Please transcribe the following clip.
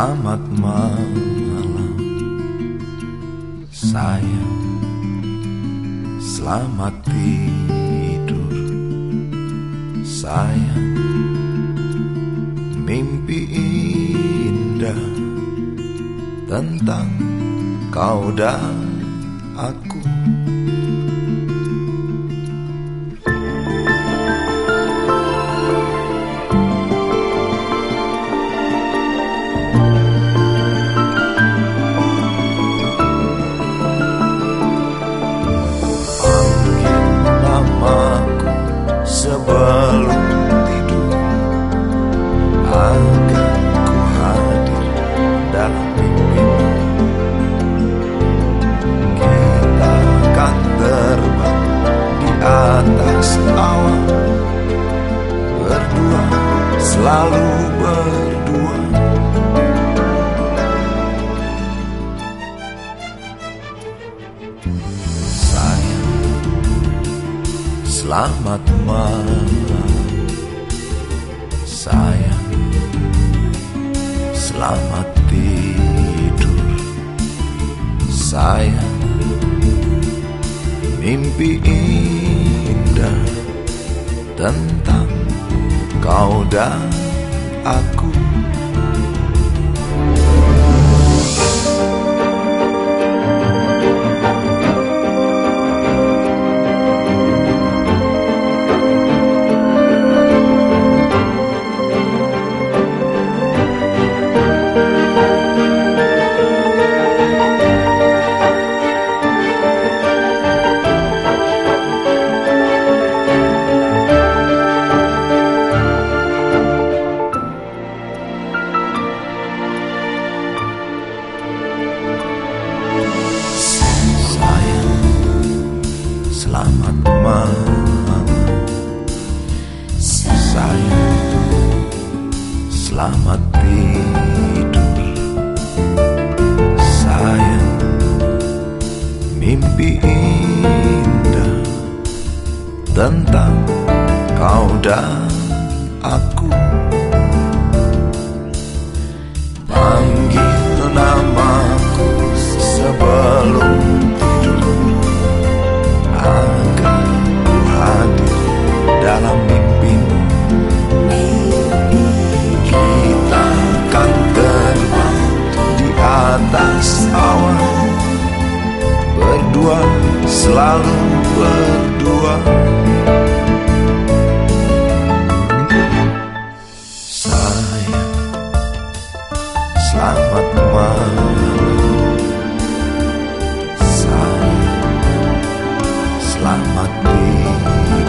Selamat malam sayang Selamat tidur sayang Mimpi indah tentang kau dan aku Selamat malam Sayang. Selamat tidur Sayang. Mimpi indah Tentang kau dan aku Selamat malam. Sayang Selamat tidur. Sayang Mimpi indah Tentang kau dan aku berdua Sayang, selamat malam. Sayang, selamat tidur